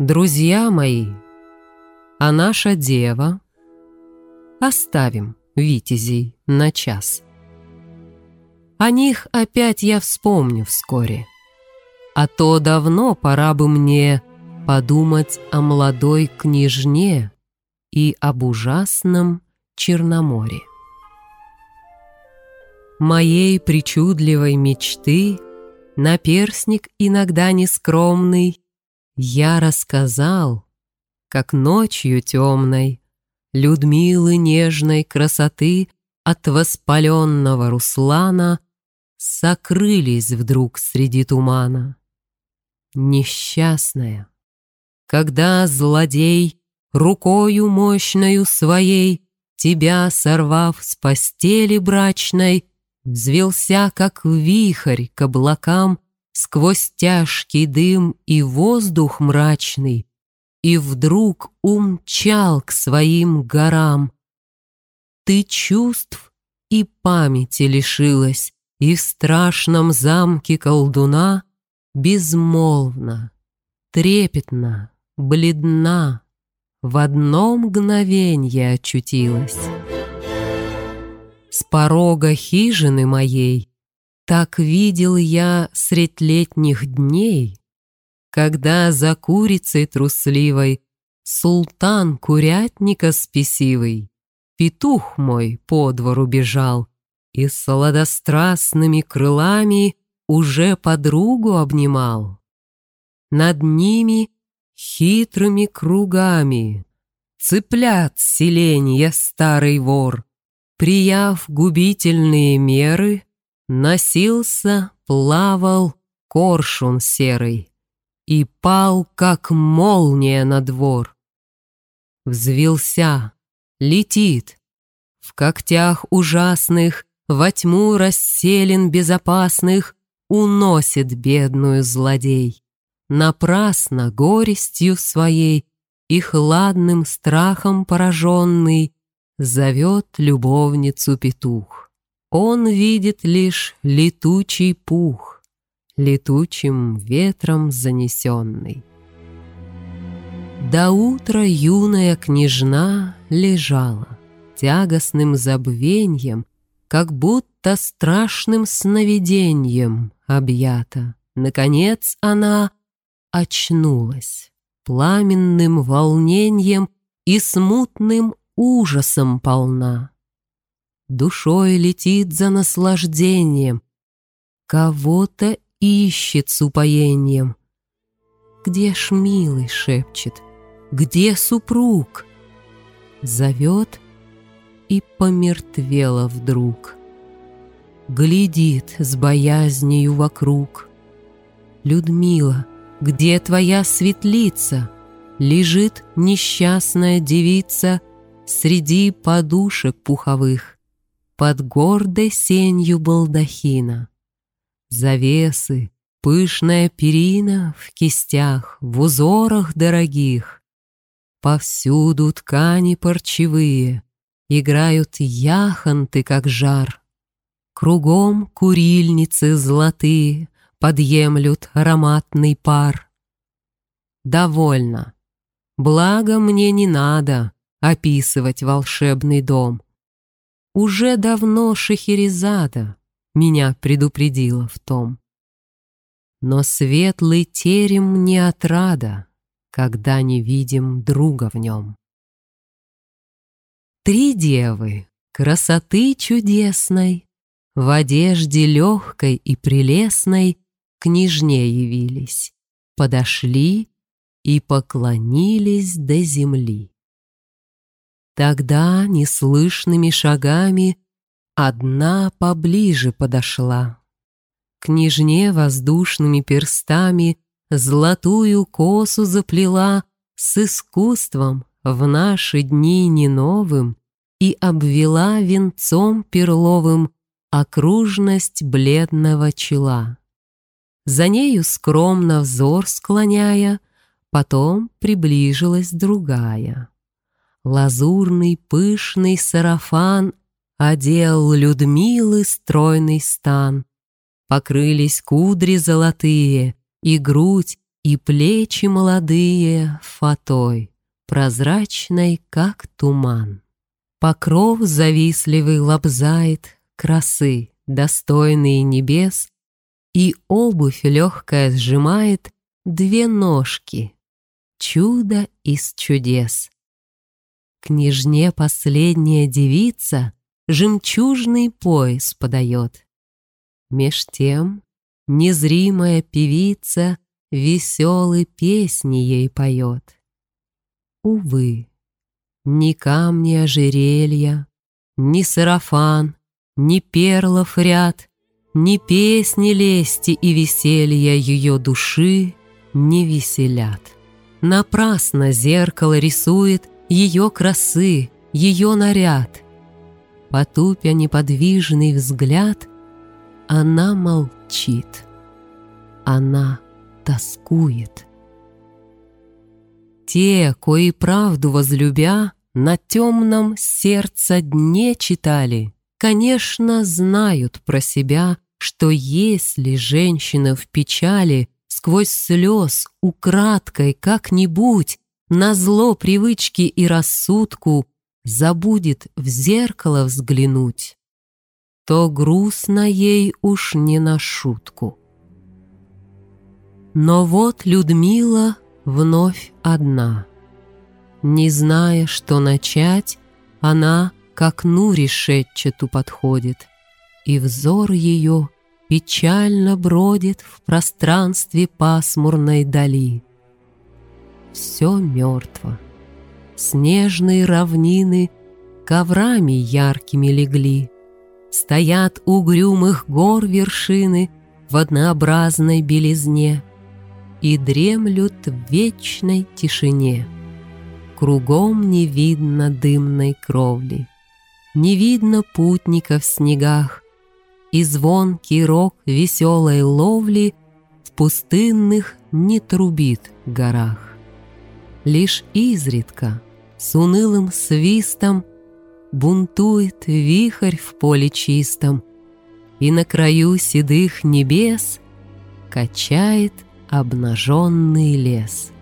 Друзья мои, а наша дева Оставим витязей на час. О них опять я вспомню вскоре. А то давно пора бы мне подумать о молодой княжне и об ужасном Черноморе. Моей причудливой мечты наперсник иногда нескромный я рассказал, как ночью темной Людмилы нежной красоты От воспаленного Руслана Сокрылись вдруг среди тумана. Несчастная, когда злодей Рукою мощною своей Тебя, сорвав с постели брачной, Взвелся, как вихрь, к облакам Сквозь тяжкий дым и воздух мрачный, и вдруг умчал к своим горам. Ты чувств и памяти лишилась, и в страшном замке колдуна безмолвно, трепетно, бледна, в одно мгновенье очутилась. С порога хижины моей так видел я средь летних дней когда за курицей трусливой Султан курятника спесивый, Петух мой по двору бежал И сладострастными крылами Уже подругу обнимал. Над ними хитрыми кругами Цыплят селенья старый вор, Прияв губительные меры, Носился, плавал коршун серый и пал, как молния на двор. Взвился, летит, в когтях ужасных, во тьму расселен безопасных, уносит бедную злодей. Напрасно горестью своей и хладным страхом пораженный зовет любовницу петух. Он видит лишь летучий пух, летучим ветром занесенный. До утра юная княжна лежала тягостным забвеньем, как будто страшным сновидением объята. Наконец она очнулась пламенным волнением и смутным ужасом полна. Душой летит за наслаждением, кого-то ищет с упоением. Где ж милый шепчет, где супруг? Зовет и помертвела вдруг. Глядит с боязнью вокруг. Людмила, где твоя светлица? Лежит несчастная девица Среди подушек пуховых Под гордой сенью балдахина завесы, пышная перина в кистях, в узорах дорогих. Повсюду ткани парчевые, играют яхонты, как жар. Кругом курильницы золотые подъемлют ароматный пар. Довольно. Благо мне не надо описывать волшебный дом. Уже давно Шахерезада меня предупредила в том. Но светлый терем не отрада, когда не видим друга в нем. Три девы, красоты чудесной, В одежде легкой и прелестной Княжне явились, подошли И поклонились до земли. Тогда неслышными шагами Одна поближе подошла. Княжне воздушными перстами Золотую косу заплела С искусством в наши дни не новым И обвела венцом перловым Окружность бледного чела. За нею скромно взор склоняя, Потом приближилась другая. Лазурный пышный сарафан Одел Людмилы стройный стан. Покрылись кудри золотые, И грудь, И плечи молодые фатой, прозрачной, как туман. Покров завистливый лобзает красы, достойные небес, И обувь легкая сжимает две ножки. Чудо из чудес. Княжне последняя девица Жемчужный пояс подает. Меж тем незримая певица Веселые песни ей поет. Увы, ни камни ожерелья, Ни сарафан, ни перлов ряд, Ни песни лести и веселья Ее души не веселят. Напрасно зеркало рисует Ее красы, ее наряд. Потупя неподвижный взгляд, Она молчит, она тоскует. Те, кои правду возлюбя, на темном сердце дне читали, конечно, знают про себя, что если женщина в печали сквозь слез украдкой как-нибудь на зло привычки и рассудку забудет в зеркало взглянуть, то грустно ей уж не на шутку. Но вот Людмила вновь одна. Не зная, что начать, она к окну решетчату подходит, и взор ее печально бродит в пространстве пасмурной дали. Все мертво. Снежные равнины коврами яркими легли. Стоят угрюмых гор вершины в однообразной белизне — и дремлют в вечной тишине. Кругом не видно дымной кровли, не видно путников в снегах, и звонкий рог веселой ловли в пустынных не трубит горах. Лишь изредка с унылым свистом бунтует вихрь в поле чистом, и на краю седых небес качает обнаженный лес.